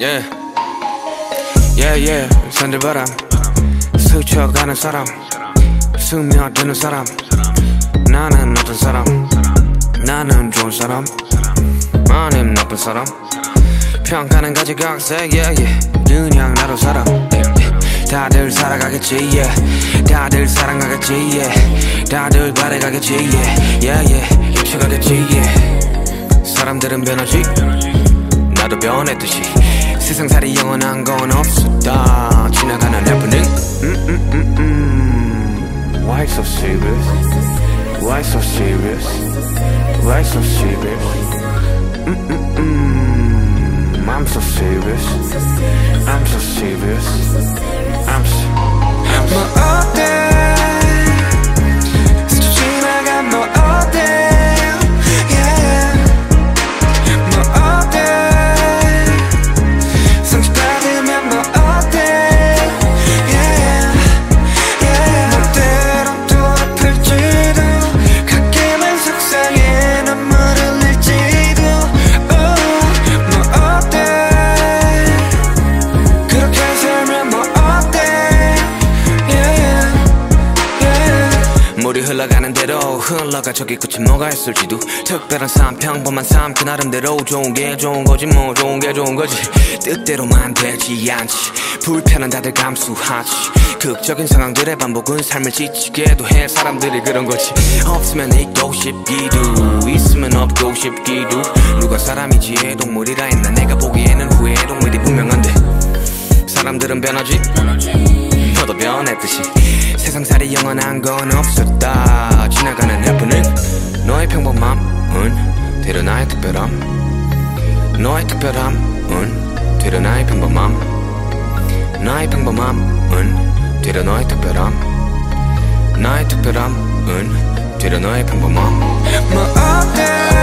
yeah. Yeah yeah. 산들바람. 스쳐가는 사람. 스며드는 사람. 나는 어떤 사람. 나는 좋은 사람. 아님 나쁜 사람. 평가는 가지각색 yeah yeah. 그냥 나로 살아. 다들 살아가겠지 yeah. 다들 사랑하겠지 yeah. 다들 바래가겠지 yeah. Yeah yeah. 유치가겠지 yeah. 사람들은 변하지. 나도 변했듯이 세상살이 영원한 건 없어 다 지나가는 해프닝 음, 음, 음, 음. Why so serious? Why so serious? Why so serious? 음, 음, 음. I'm so serious I'm so serious 흘러가 저기 끝이 뭐가 있을지도 특별한 삶 평범한 삶. 그 나름대로 좋은 게 좋은 거지 뭐 좋은 게 좋은 거지. 뜻대로만 되지 않지. 불편은 다들 감수하지. 극적인 상황들의 반복은 삶을 지치게도 해. 사람들이 그런 거지. 없으면 있고 싶기도 있으면 없고 싶기도. 누가 사람이지 동물이라 했나? 내가 보기에는 후회 동물이 분명한데. 사람들은 변하지 변했듯이. 세상살이 영원한 건 없었다. 지나가는 해프닝 너의 평범함은 되려 나의 특별함. 너의 특별함은 되려 나의 평범함. 나의 평범함은 되려 너의 특별함. 나의 특별함은 되려 너의 평범함. 뭐 어때